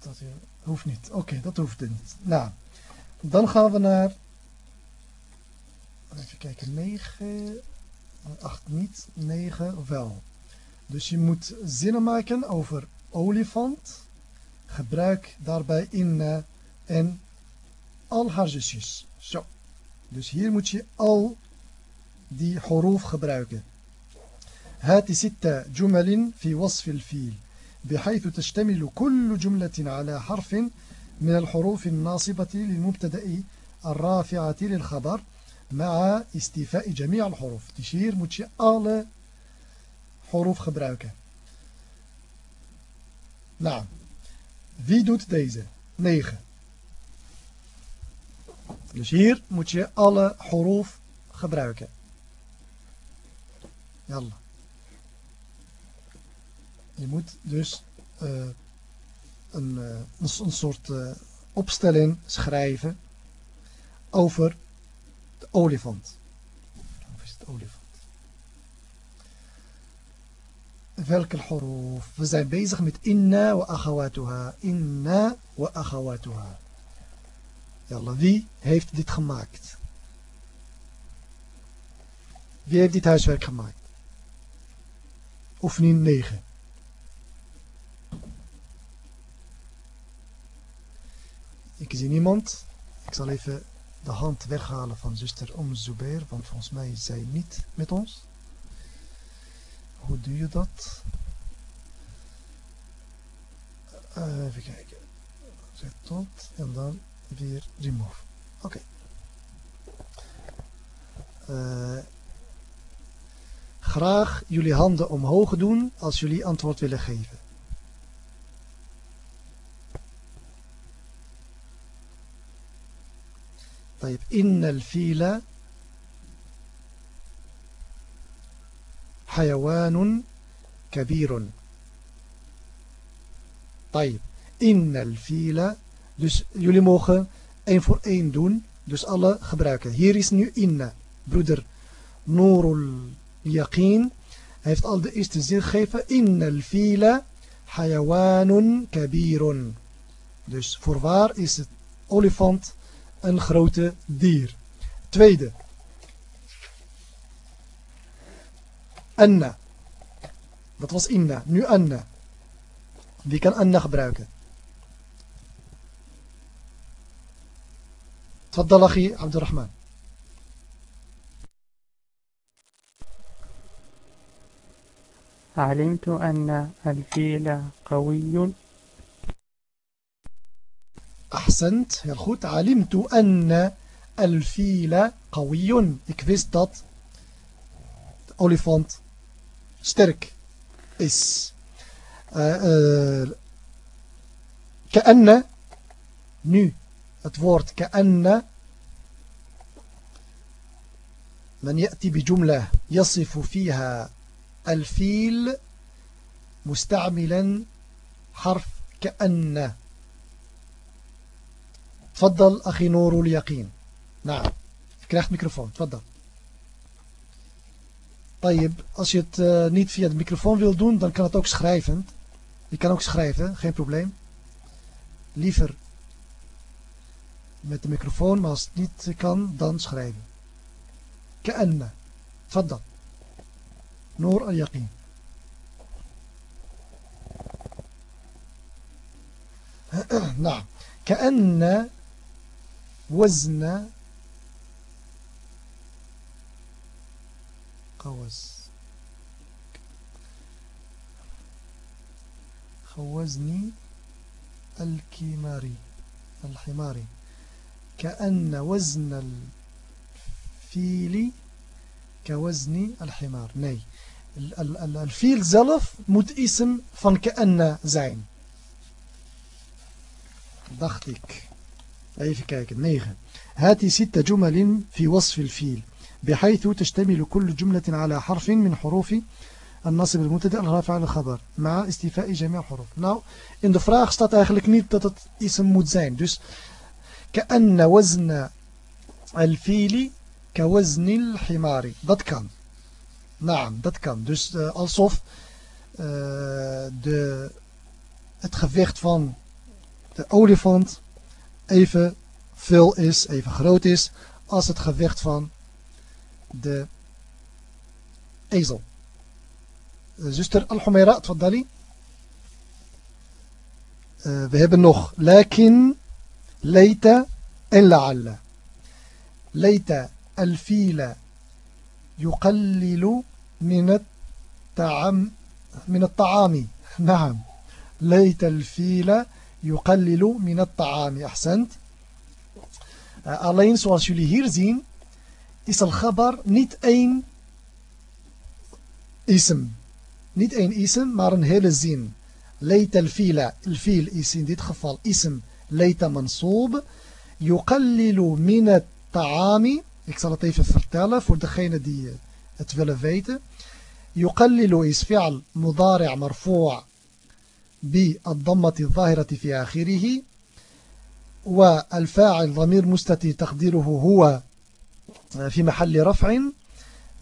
Dat hier? Hoeft niet. Oké, dat hoeft niet. Nou, dan gaan we naar... Even kijken, 9... 8 niet, 9 wel. Dus je moet zinnen maken over olifant. Gebruik daarbij in en al haar zusjes. Zo. Dus hier moet je al die huruf gebruiken. هات ستة جمل في وصف الفيل بحيث تشتمل كل جملة على حرف من الحروف الناصبة للمبتدأ الرافعة للخبر مع استيفاء جميع الحروف. Hier moet je huruf gebruiken. Nou, wie doet deze? 9. Dus hier moet je alle huruf gebruiken. Yalla. Je moet dus uh, een, uh, een, soort uh, opstelling schrijven over de olifant. Of is het olifant? Welke huruf? We zijn bezig met inna wa akhawatuha. Inna wa akhawatuha. Yalla, wie heeft dit gemaakt? Wie heeft dit huiswerk gemaakt? Oefening 9. Ik zie niemand. Ik zal even de hand weghalen van zuster Om Zubair, want volgens mij is zij niet met ons. Hoe doe je dat? Uh, even kijken. Zet tot en dan weer remove. Oké. Okay. Uh, graag jullie handen omhoog doen als jullie antwoord willen geven. طيب إن الفيل حيوان كبير طيب إن الفيل dus jullie mogen één voor één doen dus alle gebruiken hier is nu inna broeder Noorul Yaqeen heeft al de eerste zin gegeven inna al-fila hayawanun kabirun dus voorwaar is het olifant een grote dier. Tweede. Anna. Dat was inna. Nu anna. Wie kan anna gebruiken? تفضل أخي عبد الرحمن علمت أن الفيل قوي. أحسنت heel goed علمت أن الفيل قوي. Ik wist dat de olifant sterk is. Uh, uh, كأن nu. Het woord كأن من يأتي بجملة يصف فيها الفيل مستعملا حرف كأن تفضل أخي نور اليقين نعم krijgt microfoon تفضل طيب als je het uh, niet via de microfoon wil doen dan kan het ook schrijvend je kan ook schrijven geen probleem liever met de microfoon, maar als het niet kan, dan schrijven. كأن تفضل نور اليقين نعم كأن وزن قوس خوزني الكماري الحماري كأن وزن الفيل كوزن الحمار. nee الفيل zelf moet ism van كأن zijn dacht ik even kijken 9 هاتي ست جمل في وصف الفيل بحيث تشتمل كل جملة على حرف من حروف النصب المبتدأ الرافع الخبر مع استيفاء جميع الحروف. Nou in de vraag staat eigenlijk niet dat het ism moet zijn dus كأن وزن الفيل كوزن الحمار dat kan naam dat kan dus uh, alsof uh, de, het gewicht van de olifant even veel is, even groot is als het gewicht van de ezel. Zuster Al-Humaira, tfaddali. Uh, we hebben nog lakin, leita en la'alla. Leita al-fila يقلل من الطعام من الطعام نعم ليت الفيل يقلل من الطعام أحسنت alleen zoals jullie hier zien is al-khabar niet één ism niet één ism maar een hele zin ليت الفيل الفيل is in dit geval ism ليت منصوب يقلل من الطعام Ik zal het even vertellen voor degene die het willen weten. يقلل is فعل مضارع مرفوع بالضمة الظاهرة في آخره والفاعل ضمير مستتر تقديره هو في محل رفع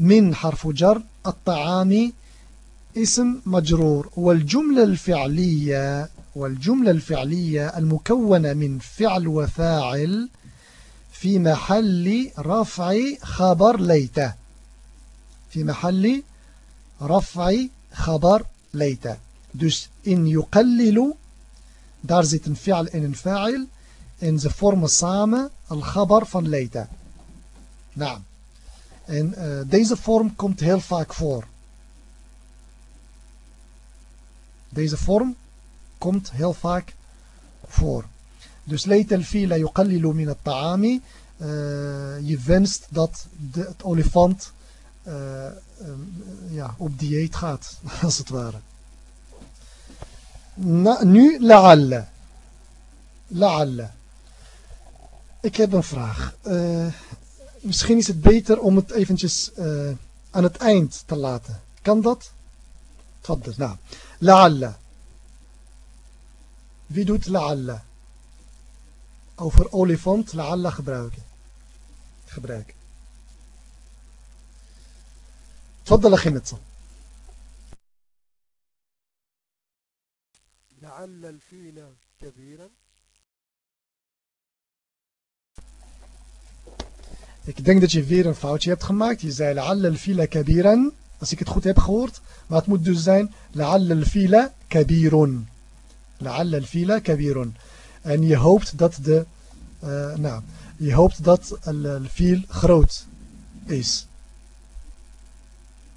من حرف جر الطعام اسم مجرور والجملة الفعلية والجملة الفعلية المكونة من فعل وفاعل في محل رفع خبر ليت في محل رفع خبر ليت dus in يقلل daar zit فعل en فاعل en dat vormt samen الخبر فن ليت نعم en deze vorm komt heel vaak voor ديز فورم komt heel vaak voor. Dus leet al-fila yuqallilu min at-ta'ami. Uh, je wenst dat de, het olifant uh, um, ja, op dieet gaat, als het ware. Nu la'alla. La'alla. Ik heb een vraag. Misschien is het beter om het eventjes aan het eind te laten. Kan dat? Tfaddel. Nou, la'alla. Wie doet la'alla? over olifant la'alla gebruiken. Gebruiken. تفضل أخي نتصل لعل الفيل كبيرا Ik denk dat je weer een foutje hebt gemaakt. Je zei la'alla al-fila kabiran. Als ik het goed heb gehoord. Maar het moet dus zijn la'alla al-fila kabirun. La'alla al-fila kabirun. En je hoopt dat de... Uh, je hoopt dat al-fil groot is.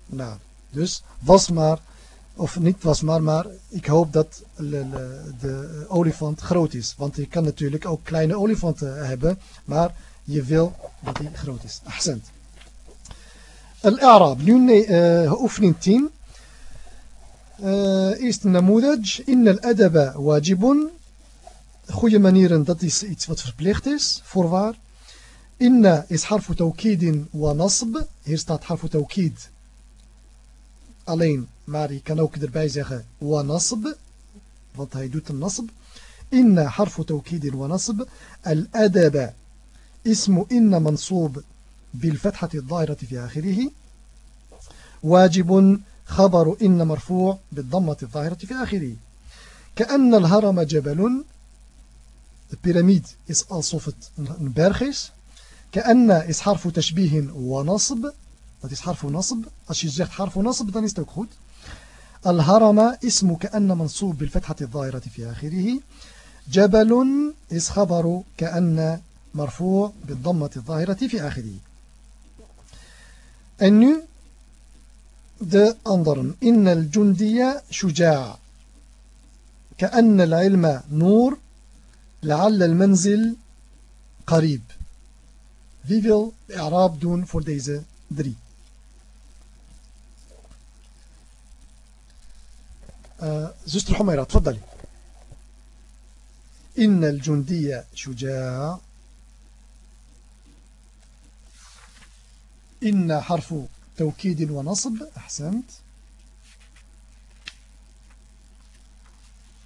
Nou, dus was maar... Of niet was maar, maar ik hoop dat de olifant groot is. Want je kan natuurlijk ook kleine olifanten hebben. Maar je wil dat die groot is. Accent. Al-Arab, nu eh, oefening 10. Eerst النموذج إن الأدب واجب goede manieren, dat is iets wat verplicht is, voorwaar. Inna is harfu tawkidin wa nasb. Hier staat harfu tawkid alleen, maar je kan ook erbij zeggen wa nasb, want hij doet een nasb. Harfu tawkidin wa nasb. Al-adaba ismu inna mansoob بالفتحة الظاهرة في آخره واجب خبر إن مرفوع بالضمة الظاهرة في آخره كأن الهرم جبل De piramide is alsof. Ka'anna is harfu tashbihin wa nasb. Dat is harfu nasb. Als je zegt harfu. الهرم اسم كأن منصوب بالفتحة الظاهرة في آخره جبل is خبر كأن مرفوع بالضمة الظاهرة في آخره En de anderen. إن الجندي شجاع كأن العلم نور لعل المنزل قريب Wie wil de Arab doen voor deze drie? Humaira, تفضلي. إن الجندي شجاع إن حرف توكيد ونصب. أحسنت.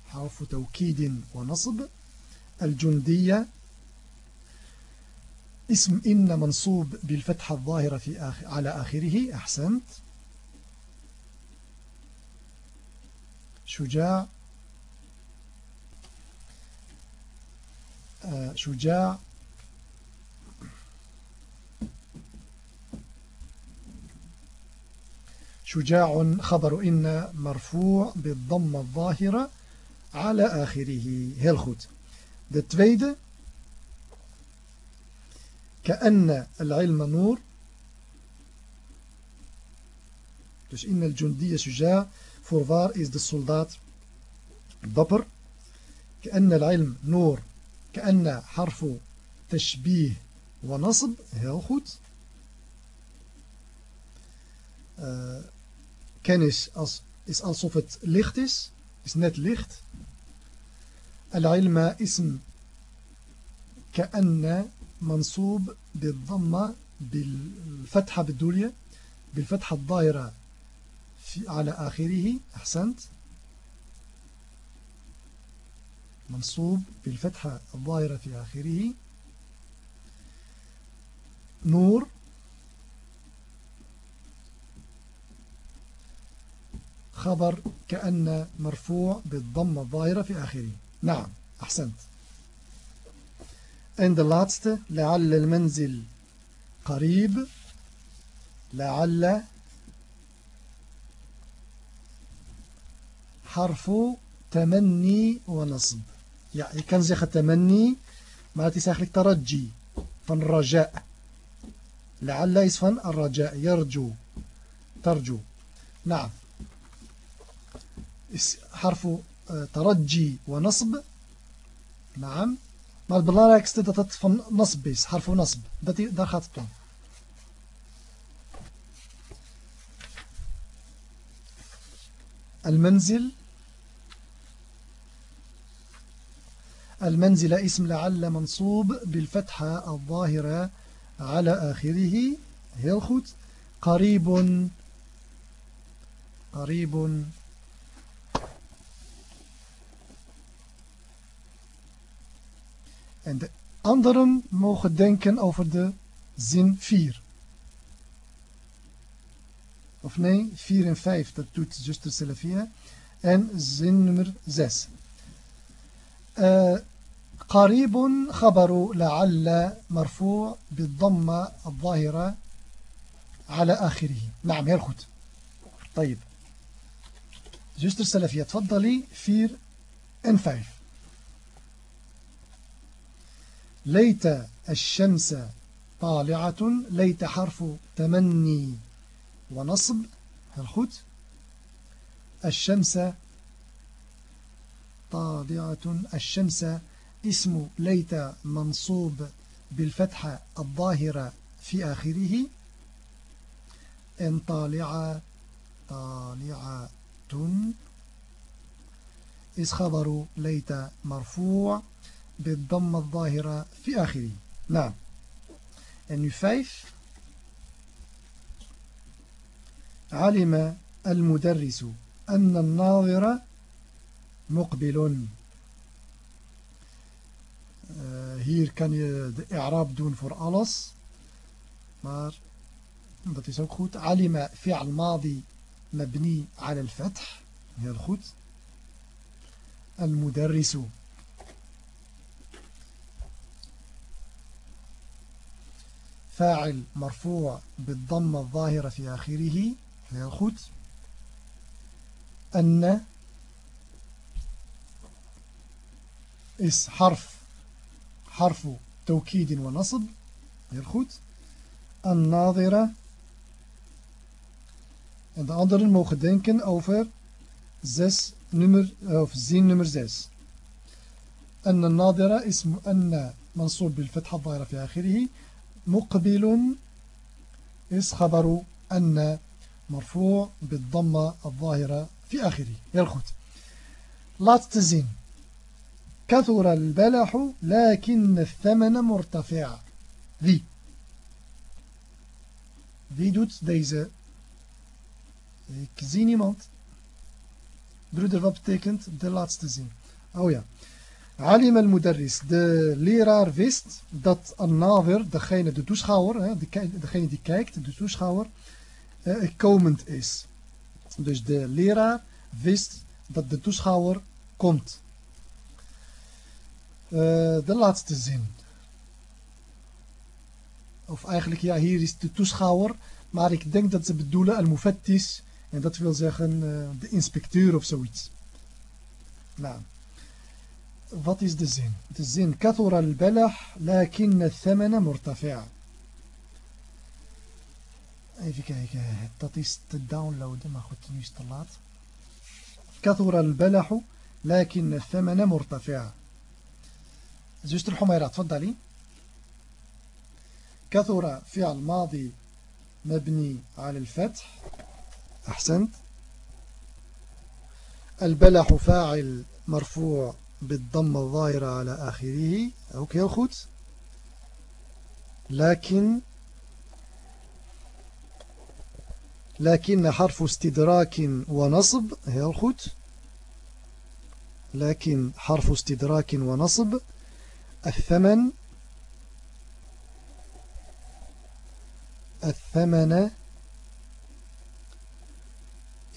حرف توكيد ونصب. الجندية. اسم إن منصوب بالفتحة الظاهرة في آخر على آخره. أحسنت. شجاع. آه، شجاع. شجاع خبر إن مرفوع بالضمة الظاهرة على آخره. Heel goed. De كأن العلم نور. Dus in الجندية شجاع. Voorwaar is de dapper? كأن العلم نور. كأن حرف تشبيه ونصب. Heel goed. Uh, kennis als, is alsof het licht is, is net licht. العلم اسم كأن منصوب بالضمة بالفتحة بالدولية بالفتحة الظاهرة في على آخره أحسنت منصوب بالفتحة الظاهرة في آخره نور خبر كأن مرفوع بالضمة الظاهرة في آخره. نعم أحسنت. عند اللاتست لعل المنزل قريب. لعل حرف تمني ونصب. يعني كان زيخ تمني معناتي ساخل ترجي فن رجاء. لعل يصفن الرجاء يرجو ترجو. نعم. Taraji wa nasb. Naam. Maar het belangrijkste dat het van nasb is, harfu nasb. Dat, daar gaat het om. المنزل المنزل اسم لعل منصوب بالفتحة الظاهرة على آخره heel goed قريب قريب En de anderen mogen denken over de zin 4. Of nee, 4 en 5, dat doet zuster Salafia. En zin nummer 6. قريب خبر لعل مرفوع بالضمة الظاهرة على آخره نعم heel goed طيب zuster سلفية تفضلي 4 en 5 ليت الشمس طالعة ليت حرف تمني ونصب. goed الشمس طالعة الشمس اسم ليت منصوب بالفتحة الظاهرة في آخره. إن طالعة طالعة. is خبر ليت مرفوع. بالضم الظاهرة في آخره. نعم. النو فايف علم المدرس أن الناظر مقبل. آه، هير كان إعراب دون فور ألس مار dat is ook goed. Alima fi'al madi mabni al-fath. فاعل مرفوع بالضمة الظاهرة في آخره goed أن is harf, harfu توكيد ونصب goed الناظرة de anderen mogen denken over zes nummer, of zin nummer 6 أن الناظرة اسم أن منصوب بالفتحة الظاهرة في آخره مقبل اس خبر أن مرفوع بالضمة الظاهرة في آخره. يلخط لا زين كثر البلح لكن الثمن مرتفع. ذي ذي دوت ديزة كزيني مانت برودر فابتكنت دي لاتت زين أو يا. يعني. Alim al-Mudarris, de leraar wist dat al-Nadir, degene, de toeschouwer, degene die kijkt, de toeschouwer, eh, komend is. Dus de leraar wist dat de toeschouwer komt. Uh, de laatste zin. Of eigenlijk, ja, hier is de toeschouwer, maar ik denk dat ze bedoelen al-Mufattis, en dat wil zeggen uh, de inspecteur of zoiets. Nou. Wat is de zin? De zin كثر البلح لكن الثمن مرتفع. Even kijken, dat is te downloaden, maar goed, nu is het te laat. كثر البلح لكن الثمن مرتفع. زوجة الحميرة تفضلي. كثر فعل ماضي مبني على الفتح. أحسنت. البلح فاعل مرفوع بالضمة الظاهرة على آخره. ook heel لكن لكن حرف استدراك ونصب. heel goed لكن حرف استدراك ونصب. الثمن الثمن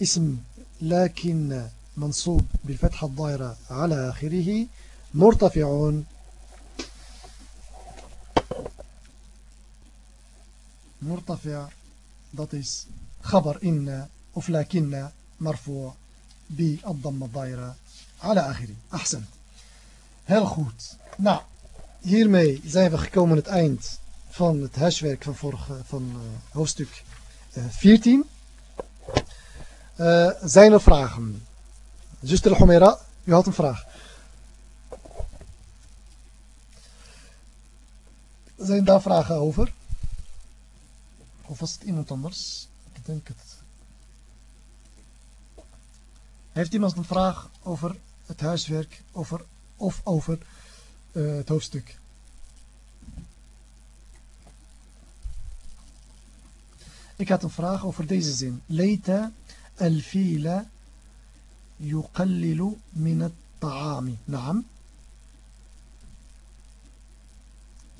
اسم. لكن منصوب بالفتحة الظاهرة على آخره مرتفع مرتفع dat is خبر إن of لكن مرفوع بالضم الظاهرة على آخره أحسن heel goed nou hiermee zijn we gekomen aan het eind van het huiswerk van, vorige, van uh, hoofdstuk uh, 14 uh, zijn er vragen Zuster Homera, u had een vraag. Zijn daar vragen over? Of was het iemand anders? Ik denk het. Heeft iemand een vraag over het huiswerk over, of over uh, het hoofdstuk? Ik had een vraag over deze zin. Leita al-fila يقلل من الطعام نعم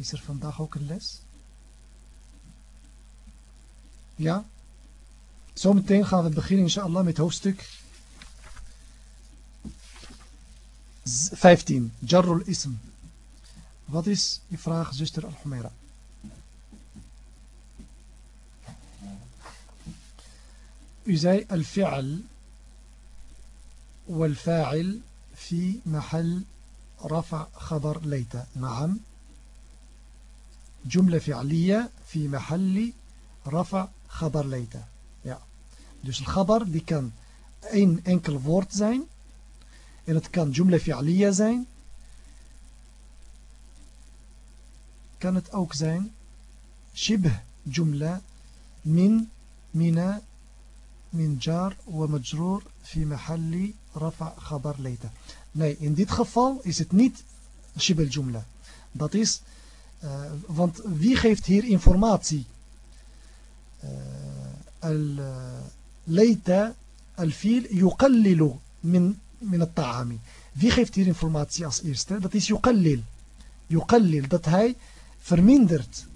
Is er vandaag ook een les? Ja? Zometeen gaan we beginnen inshallah met hoofdstuk 15. Jarrul ism. Wat is je vraag, zuster Al-Humaira? U zei al-fi'al والفاعل في محل رفع خبر ليت. نعم. جملة فعلية في محل رفع خبر ليت. يا. dus الخبر خبر كان kan أنكل فورت زين؟ zijn en جملة فعلية زين؟ كانت أوك زين؟ شبه جملة من من jar wa majroor fi mahalli rafa khabar leita. Nee, in dit geval is het niet shibel jumla. Dat is, uh, want wie geeft hier informatie? Leita al-fil yuqallilu min, min het-ta'ami. Wie geeft hier informatie als eerste? Dat is yuqallil. Yuqallil, dat hij vermindert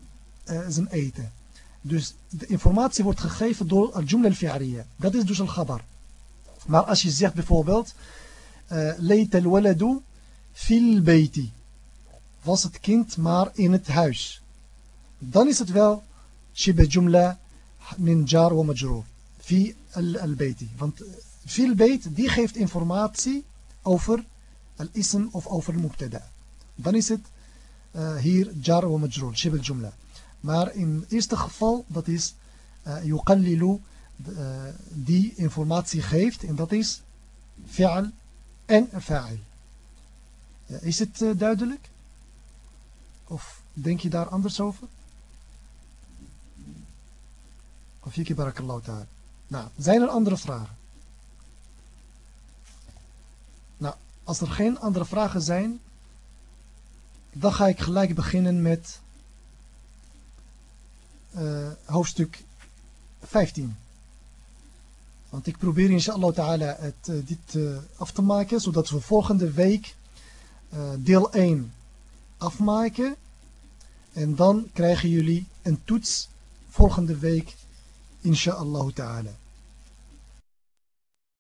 uh, zijn eten. Dus de informatie wordt gegeven door al-jumla al-fi'ariya. Dat is dus al-khabar. Maar als je zegt bijvoorbeeld, uh, leed al-waladu fil beiti. Was het kind maar in het huis. Dan is het wel shibe jumla min jar wa majroor. Fi al-beiti. Want fil beit, die geeft informatie over al-ism of over mubtada. Dan is het uh, hier jar wa majroor, shibel jumla. Maar in het eerste geval, dat is uh, yuqallilu, uh, die informatie geeft. En dat is fi'al en fa'il. Is het uh, duidelijk? Of denk je daar anders over? Of je barakallahu ta'ala. Nou, zijn er andere vragen? Nou, als er geen andere vragen zijn, dan ga ik gelijk beginnen met uh, hoofdstuk 15. Want ik probeer inshallah ta'ala uh, dit uh, af te maken, zodat we volgende week deel 1 afmaken. En dan krijgen jullie een toets volgende week inshallah ta'ala.